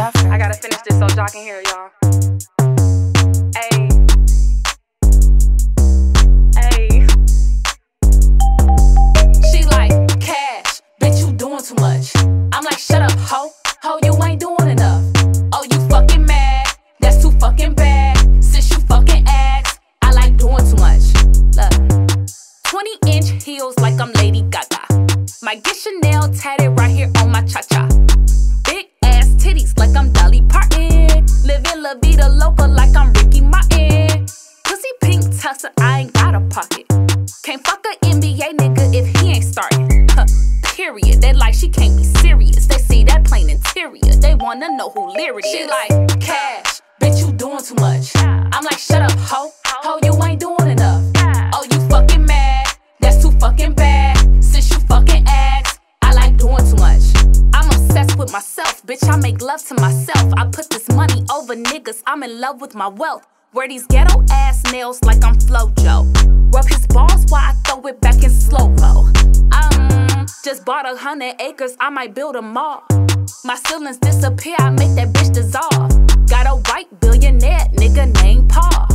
I gotta finish this so y'all can hear y'all. Hey. Hey. She like, cash, bitch, you doing too much. I'm like, shut up, ho, ho, you ain't doing if he ain't starting. Huh, period. They like she can't be serious. They see that plain interior. They wanna know who lyric She like cash, bitch, you doing too much. I'm like, shut up, ho, ho, you ain't doing enough. Oh, you fucking mad? That's too fucking bad. Since you fucking asked, I like doing too much. I'm obsessed with myself, bitch. I make love to myself. I put this money over niggas. I'm in love with my wealth. Wear these ghetto ass nails like I'm Flojo. Rub his balls while I throw it back in slow mo. Um, just bought a hundred acres. I might build a mall. My ceilings disappear. I make that bitch dissolve. Got a white billionaire nigga named Paul.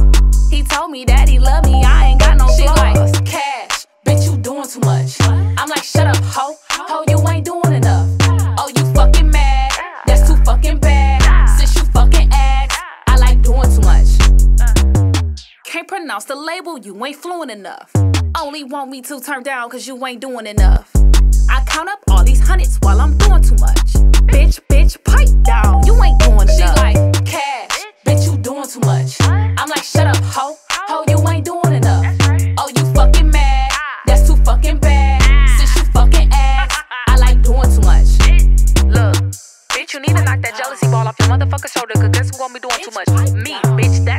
He told me that he love me. I ain't got no she flaws. Like, cash, bitch, you doing too much. I'm like, shut up, ho, ho, you ain't doing pronounce the label, you ain't fluent enough. Only want me to turn down cause you ain't doing enough. I count up all these hundreds while I'm doing too much. Bitch, bitch, pipe down, you ain't doing enough. She like, cash, bitch, you doing too much. I'm like, shut up, ho, ho, you ain't doing enough. Oh, you fucking mad? That's too fucking bad. Since you fucking ass, I like doing too much. Look, bitch, you need to knock that jealousy ball off your motherfucking shoulder, cause guess who won't be doing too much? Me.